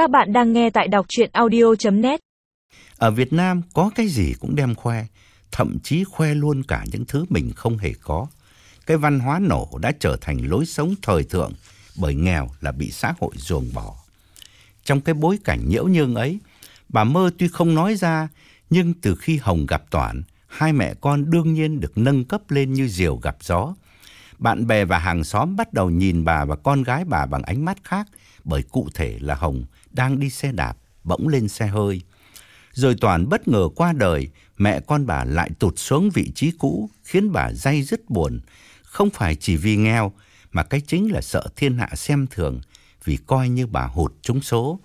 Các bạn đang nghe tại đọc chuyện audio.net Ở Việt Nam có cái gì cũng đem khoe, thậm chí khoe luôn cả những thứ mình không hề có. Cái văn hóa nổ đã trở thành lối sống thời thượng bởi nghèo là bị xã hội ruồng bỏ. Trong cái bối cảnh nhiễu nhương ấy, bà Mơ tuy không nói ra, nhưng từ khi Hồng gặp Toản, hai mẹ con đương nhiên được nâng cấp lên như diều gặp gió. Bạn bè và hàng xóm bắt đầu nhìn bà và con gái bà bằng ánh mắt khác, bởi cụ thể là Hồng đang đi xe đạp, bỗng lên xe hơi. Rồi Toàn bất ngờ qua đời, mẹ con bà lại tụt xuống vị trí cũ, khiến bà day dứt buồn. Không phải chỉ vì nghèo, mà cái chính là sợ thiên hạ xem thường, vì coi như bà hụt trúng số.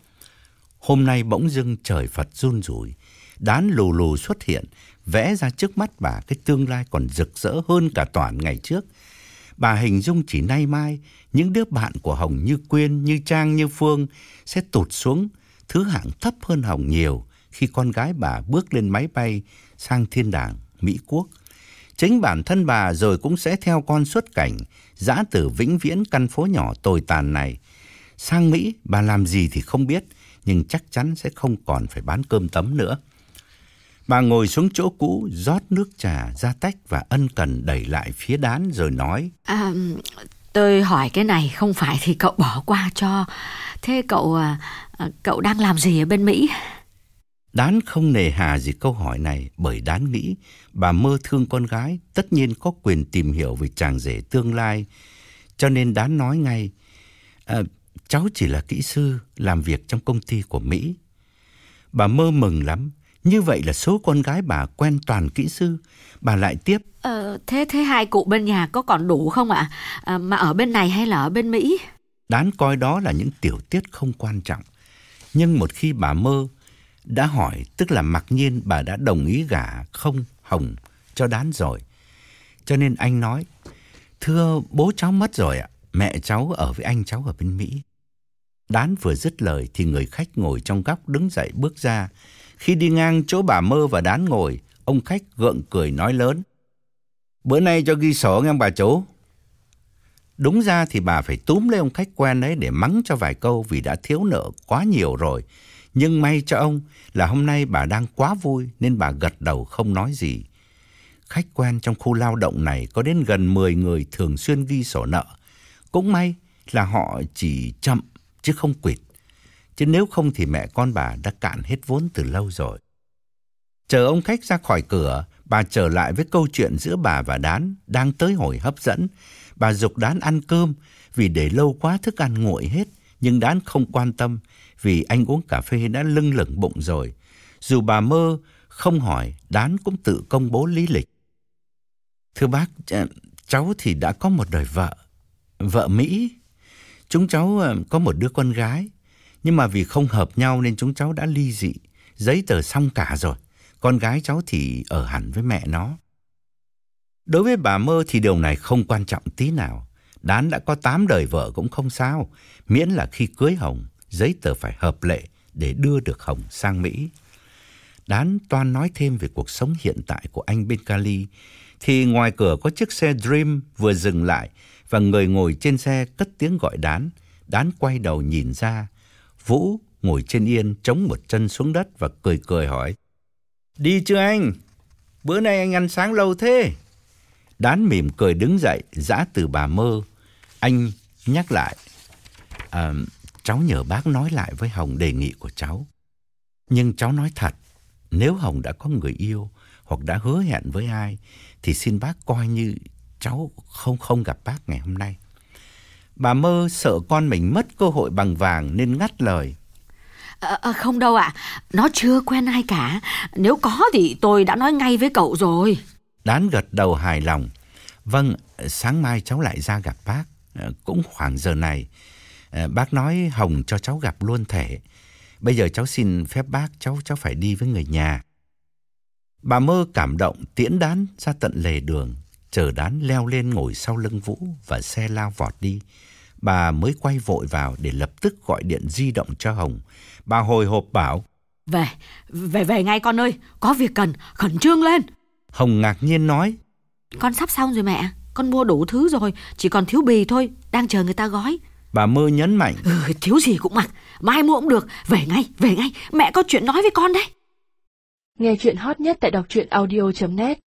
Hôm nay bỗng dưng trời Phật run rủi, đán lù lù xuất hiện, vẽ ra trước mắt bà cái tương lai còn rực rỡ hơn cả Toàn ngày trước. Bà hình dung chỉ nay mai, những đứa bạn của Hồng như Quyên, như Trang, như Phương sẽ tụt xuống thứ hạng thấp hơn Hồng nhiều khi con gái bà bước lên máy bay sang thiên đàng Mỹ Quốc. Chính bản thân bà rồi cũng sẽ theo con xuất cảnh, dã từ vĩnh viễn căn phố nhỏ tồi tàn này. Sang Mỹ, bà làm gì thì không biết, nhưng chắc chắn sẽ không còn phải bán cơm tấm nữa. Bà ngồi xuống chỗ cũ, rót nước trà ra tách và ân cần đẩy lại phía đán rồi nói. À, tôi hỏi cái này không phải thì cậu bỏ qua cho. Thế cậu à, à, cậu đang làm gì ở bên Mỹ? Đán không nề hà gì câu hỏi này bởi đán nghĩ bà mơ thương con gái tất nhiên có quyền tìm hiểu về chàng rể tương lai. Cho nên đán nói ngay, à, cháu chỉ là kỹ sư làm việc trong công ty của Mỹ. Bà mơ mừng lắm, như vậy là số con gái bà quen toàn kỹ sư. Bà lại tiếp. Ờ, thế thế hai cụ bên nhà có còn đủ không ạ? À, mà ở bên này hay là ở bên Mỹ? Đán coi đó là những tiểu tiết không quan trọng. Nhưng một khi bà mơ đã hỏi, tức là mặc nhiên bà đã đồng ý gả không hồng cho đán rồi. Cho nên anh nói, thưa bố cháu mất rồi ạ, mẹ cháu ở với anh cháu ở bên Mỹ. Đán vừa dứt lời thì người khách ngồi trong góc đứng dậy bước ra. Khi đi ngang chỗ bà mơ và đán ngồi, ông khách gượng cười nói lớn. Bữa nay cho ghi sổ nghe bà chú. Đúng ra thì bà phải túm lấy ông khách quen ấy để mắng cho vài câu vì đã thiếu nợ quá nhiều rồi. Nhưng may cho ông là hôm nay bà đang quá vui nên bà gật đầu không nói gì. Khách quen trong khu lao động này có đến gần 10 người thường xuyên ghi sổ nợ. Cũng may là họ chỉ chậm chứ không quỵt. Chứ nếu không thì mẹ con bà đã cạn hết vốn từ lâu rồi. Chờ ông khách ra khỏi cửa, bà trở lại với câu chuyện giữa bà và Đán đang tới hồi hấp dẫn. Bà dục Đán ăn cơm vì để lâu quá thức ăn nguội hết, nhưng Đán không quan tâm vì anh uống cà phê đã lưng lửng bụng rồi. Dù bà mơ không hỏi, Đán cũng tự công bố lý lịch. Thưa bác, cháu thì đã có một đời vợ, vợ Mỹ. Chúng cháu ờ, có một đứa con gái, nhưng mà vì không hợp nhau nên chúng cháu đã ly dị, giấy tờ xong cả rồi. Con gái cháu thì ở hẳn với mẹ nó. Đối với bà Mơ thì điều này không quan trọng tí nào. Đán đã có 8 đời vợ cũng không sao, miễn là khi cưới Hồng, giấy tờ phải hợp lệ để đưa được Hồng sang Mỹ. Đán toan nói thêm về cuộc sống hiện tại của anh bên Cali, thì ngoài cửa có chiếc xe Dream vừa dừng lại và người ngồi trên xe cất tiếng gọi Đán. Đán quay đầu nhìn ra, Vũ ngồi trên yên chống một chân xuống đất và cười cười hỏi. Đi chưa anh? Bữa nay anh ăn sáng lâu thế. Đán mỉm cười đứng dậy, giã từ bà mơ. Anh nhắc lại. À, cháu nhờ bác nói lại với Hồng đề nghị của cháu. Nhưng cháu nói thật, nếu Hồng đã có người yêu hoặc đã hứa hẹn với ai, thì xin bác coi như cháu không không gặp bác ngày hôm nay. Bà mơ sợ con mình mất cơ hội bằng vàng nên ngắt lời. À, à, không đâu ạ, nó chưa quen ai cả. Nếu có thì tôi đã nói ngay với cậu rồi. Đán gật đầu hài lòng. Vâng, sáng mai cháu lại ra gặp bác. Cũng khoảng giờ này. Bác nói Hồng cho cháu gặp luôn thể. Bây giờ cháu xin phép bác cháu cháu phải đi với người nhà. Bà mơ cảm động tiễn đán ra tận lề đường. Chờ đán leo lên ngồi sau lưng Vũ và xe lao vọt đi. Bà mới quay vội vào để lập tức gọi điện di động cho Hồng. Bà hồi hộp bảo. Về, về về ngay con ơi, có việc cần, khẩn trương lên. Hồng ngạc nhiên nói. Con sắp xong rồi mẹ, con mua đủ thứ rồi, chỉ còn thiếu bì thôi, đang chờ người ta gói. Bà mơ nhấn mạnh. Ừ, thiếu gì cũng mặc, mai mua cũng được, về ngay, về ngay, mẹ có chuyện nói với con đấy. Nghe chuyện hot nhất tại đọc truyện audio.net